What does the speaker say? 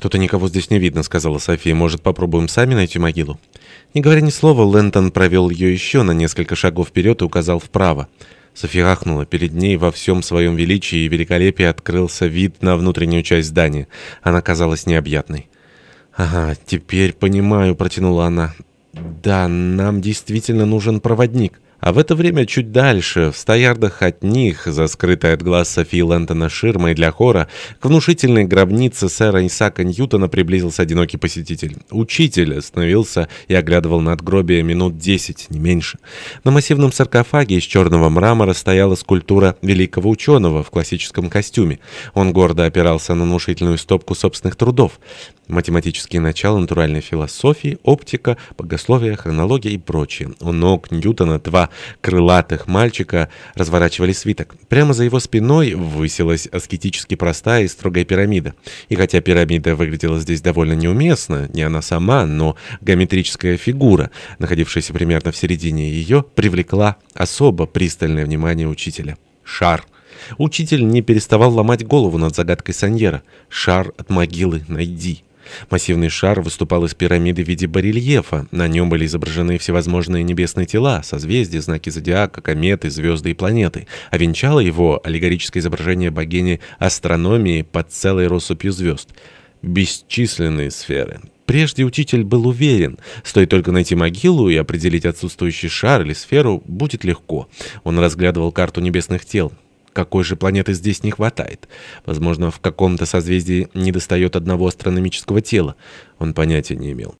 «Что-то никого здесь не видно», — сказала София. «Может, попробуем сами найти могилу?» Не говоря ни слова, Лэнтон провел ее еще на несколько шагов вперед и указал вправо. София ахнула. Перед ней во всем своем величии и великолепии открылся вид на внутреннюю часть здания. Она казалась необъятной. «Ага, теперь понимаю», — протянула она. «Да, нам действительно нужен проводник». А в это время чуть дальше, в стоярдах от них, за скрытой от глаз Софии Лэнтона ширмой для хора, к внушительной гробнице сэра Исаака Ньютона приблизился одинокий посетитель. Учитель остановился и оглядывал надгробие минут десять, не меньше. На массивном саркофаге из черного мрамора стояла скульптура великого ученого в классическом костюме. Он гордо опирался на внушительную стопку собственных трудов. Математические начала натуральной философии, оптика, богословие, хронология и прочее. У ног Ньютона два крылатых мальчика разворачивали свиток. Прямо за его спиной высилась аскетически простая и строгая пирамида. И хотя пирамида выглядела здесь довольно неуместно, не она сама, но геометрическая фигура, находившаяся примерно в середине ее, привлекла особо пристальное внимание учителя. Шар. Учитель не переставал ломать голову над загадкой Саньера. «Шар от могилы найди». Массивный шар выступал из пирамиды в виде барельефа. На нем были изображены всевозможные небесные тела, созвездия, знаки зодиака, кометы, звезды и планеты. А венчало его аллегорическое изображение богини астрономии под целой россыпью звезд. Бесчисленные сферы. Прежде учитель был уверен, стоит только найти могилу и определить отсутствующий шар или сферу, будет легко. Он разглядывал карту небесных тел. Какой же планеты здесь не хватает? Возможно, в каком-то созвездии недостает одного астрономического тела. Он понятия не имел.